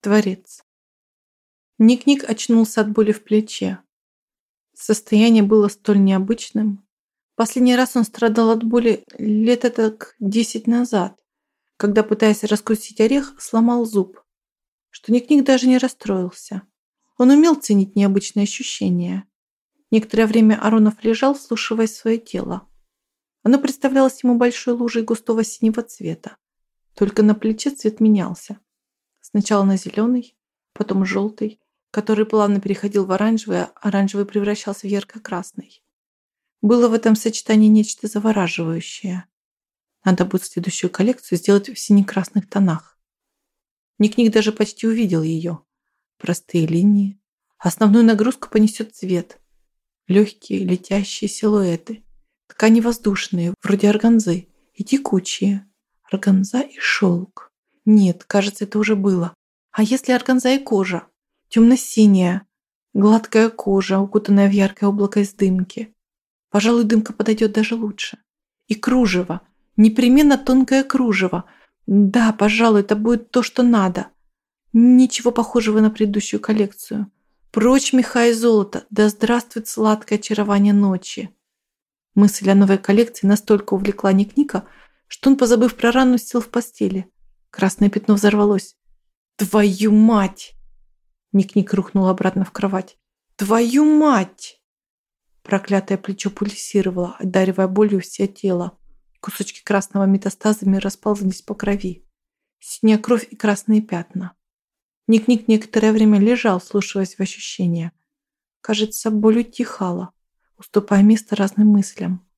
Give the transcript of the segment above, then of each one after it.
Творец. Ник-Ник очнулся от боли в плече. Состояние было столь необычным. Последний раз он страдал от боли лет так десять назад, когда, пытаясь раскусить орех, сломал зуб. Что Ник-Ник даже не расстроился. Он умел ценить необычные ощущения. Некоторое время Аронов лежал, вслушиваясь свое тело. Оно представлялось ему большой лужей густого синего цвета. Только на плече цвет менялся. Сначала на зеленый, потом желтый, который плавно переходил в оранжевый, а оранжевый превращался в ярко-красный. Было в этом сочетании нечто завораживающее. Надо будет следующую коллекцию сделать в сине-красных тонах. Ник-Ник даже почти увидел ее. Простые линии. Основную нагрузку понесет цвет. Легкие, летящие силуэты. Ткани воздушные, вроде органзы, и текучие. Органза и шелк. Нет, кажется, это уже было. А если органза и кожа? Темно-синяя, гладкая кожа, укутанная в яркое облако из дымки. Пожалуй, дымка подойдет даже лучше. И кружево. Непременно тонкое кружево. Да, пожалуй, это будет то, что надо. Ничего похожего на предыдущую коллекцию. Прочь меха и золото, да здравствует сладкое очарование ночи. Мысль о новой коллекции настолько увлекла Ник-Ника, что он, позабыв про рану, сел в постели. Красное пятно взорвалось. «Твою мать!» Ник-Ник рухнул обратно в кровать. «Твою мать!» Проклятое плечо пульсировало, одаривая болью все тело. Кусочки красного метастазами расползлись по крови. Синяя кровь и красные пятна. Ник-Ник некоторое время лежал, слушаясь в ощущения. Кажется, боль утихала, уступая место разным мыслям.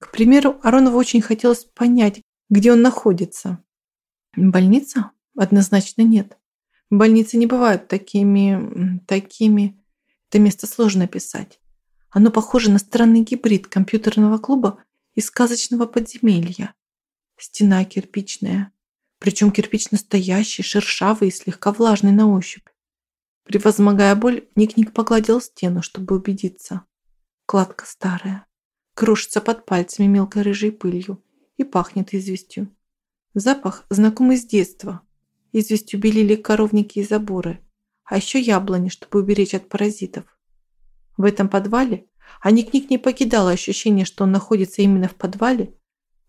К примеру, Аронову очень хотелось понять, где он находится. Больница? Однозначно нет. Больницы не бывают такими... такими... Это место сложно писать. Оно похоже на странный гибрид компьютерного клуба и сказочного подземелья. Стена кирпичная. Причем кирпич настоящий, шершавый и слегка влажный на ощупь. Превозмогая боль, Ник-Ник погладил стену, чтобы убедиться. Кладка старая. Крушится под пальцами мелкой рыжей пылью и пахнет известью. Запах знакомый с детства, Известью белили коровники и заборы, а еще яблони, чтобы уберечь от паразитов. В этом подвале, а Ник-Ник не покидало ощущение, что он находится именно в подвале,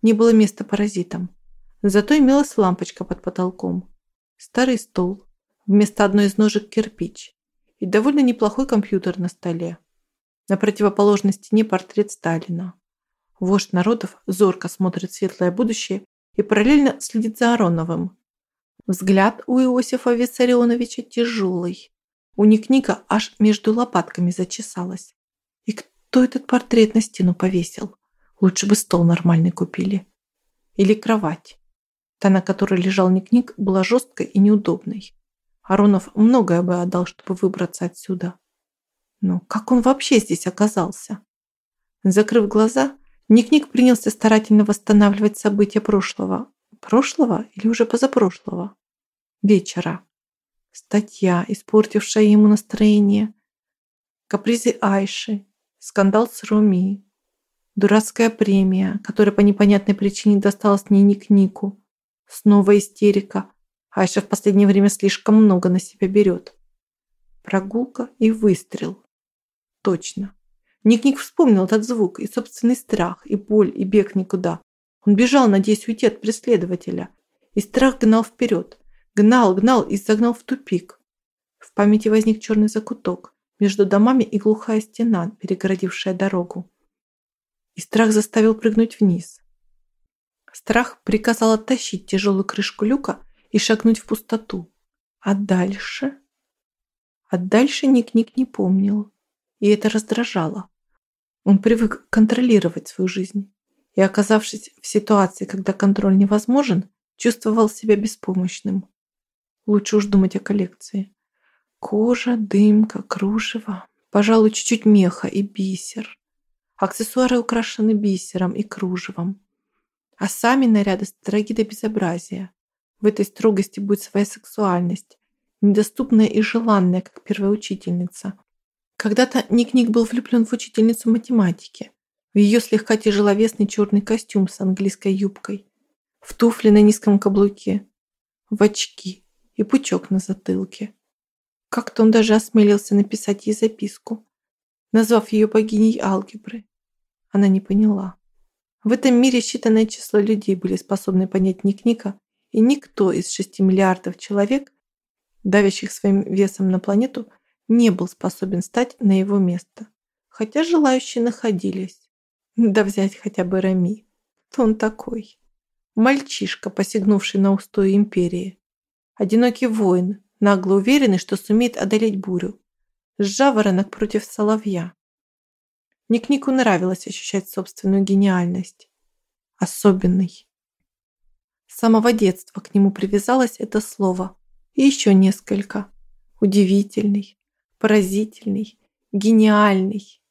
не было места паразитам. Зато имелась лампочка под потолком, старый стол, вместо одной из ножек кирпич и довольно неплохой компьютер на столе. На противоположной стене портрет Сталина. Вождь народов зорко смотрит светлое будущее и параллельно следит за Ароновым, Взгляд у Иосифа Виссарионовича тяжелый. У Ник-Ника аж между лопатками зачесалось. И кто этот портрет на стену повесил? Лучше бы стол нормальный купили. Или кровать. Та, на которой лежал Ник-Ник, была жесткой и неудобной. Аронов многое бы отдал, чтобы выбраться отсюда. Но как он вообще здесь оказался? Закрыв глаза, Ник-Ник принялся старательно восстанавливать события прошлого, Прошлого или уже позапрошлого? Вечера. Статья, испортившая ему настроение. Капризы Айши. Скандал с Руми. Дурацкая премия, которая по непонятной причине досталась не Ник Нику. Снова истерика. Айша в последнее время слишком много на себя берет. Прогулка и выстрел. Точно. Ник-Ник вспомнил этот звук и собственный страх, и боль, и бег никуда. Он бежал, надеясь уйти от преследователя. И страх гнал вперед. Гнал, гнал и загнал в тупик. В памяти возник черный закуток. Между домами и глухая стена, перегородившая дорогу. И страх заставил прыгнуть вниз. Страх приказал оттащить тяжелую крышку люка и шагнуть в пустоту. А дальше? А дальше Ник-Ник не помнил. И это раздражало. Он привык контролировать свою жизнь и, оказавшись в ситуации, когда контроль невозможен, чувствовал себя беспомощным. Лучше уж думать о коллекции. Кожа, дымка, кружево, пожалуй, чуть-чуть меха и бисер. Аксессуары украшены бисером и кружевом. А сами наряды строги до безобразия. В этой строгости будет своя сексуальность, недоступная и желанная, как первая учительница. Когда-то Ник-Ник был влюблен в учительницу математики в ее слегка тяжеловесный черный костюм с английской юбкой, в туфли на низком каблуке, в очки и пучок на затылке. Как-то он даже осмелился написать ей записку, назвав ее богиней алгебры. Она не поняла. В этом мире считанное число людей были способны понять Ник-Ника, и никто из 6 миллиардов человек, давящих своим весом на планету, не был способен стать на его место. Хотя желающие находились. Да взять хотя бы Рами. Кто он такой? Мальчишка, посягнувший на устои империи. Одинокий воин, нагло уверенный, что сумеет одолеть бурю. Жаворонок против соловья. Ник-Нику нравилось ощущать собственную гениальность. Особенный. С самого детства к нему привязалось это слово. И еще несколько. Удивительный, поразительный, гениальный.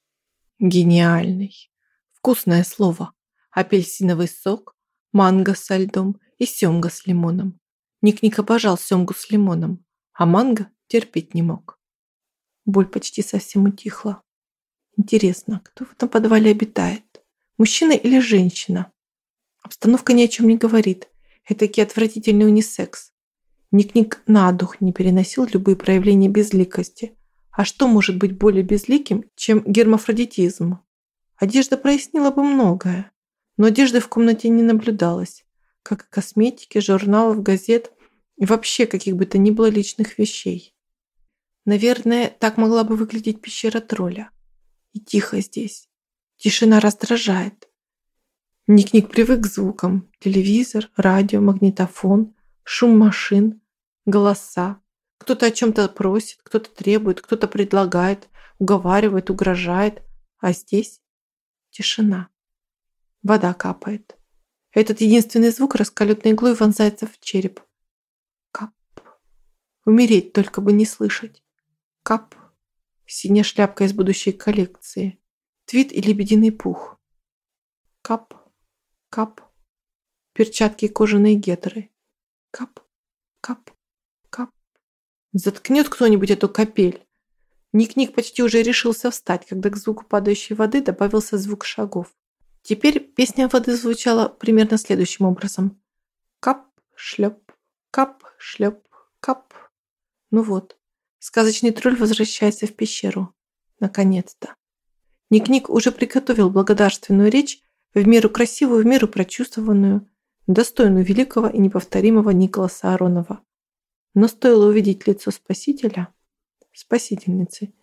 Гениальный. Вкусное слово. Апельсиновый сок, манго со льдом и семга с лимоном. Ник-Ник обожал семгу с лимоном, а манго терпеть не мог. Боль почти совсем утихла. Интересно, кто в этом подвале обитает? Мужчина или женщина? Обстановка ни о чем не говорит. Этакий отвратительный унисекс. Ник-Ник на дух не переносил любые проявления безликости. А что может быть более безликим, чем гермафродитизм? Одежда прояснила бы многое. Но одежды в комнате не наблюдалось, как и косметики, журналов, газет и вообще каких бы то ни было личных вещей. Наверное, так могла бы выглядеть пещера тролля. И тихо здесь. Тишина раздражает. Ник-Ник привык к звукам. Телевизор, радио, магнитофон, шум машин, голоса. Кто-то о чем-то просит, кто-то требует, кто-то предлагает, уговаривает, угрожает. А здесь тишина. Вода капает. Этот единственный звук раскаленной иглой вонзается в череп. Кап. Умереть только бы не слышать. Кап. Синяя шляпка из будущей коллекции. Твит и лебединый пух. Кап. Кап. Перчатки и кожаные гетры. Кап. Кап. Заткнет кто-нибудь эту капель. Ник-Ник почти уже решился встать, когда к звуку падающей воды добавился звук шагов. Теперь песня воды звучала примерно следующим образом. Кап, шлеп, кап, шлеп, кап. Ну вот, сказочный тролль возвращается в пещеру. Наконец-то. Ник-Ник уже приготовил благодарственную речь, в меру красивую, в меру прочувствованную, достойную великого и неповторимого Николаса Аронова. Но стоило увидеть лицо Спасителя, Спасительницы,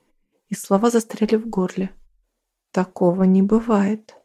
и слова застряли в горле. Такого не бывает.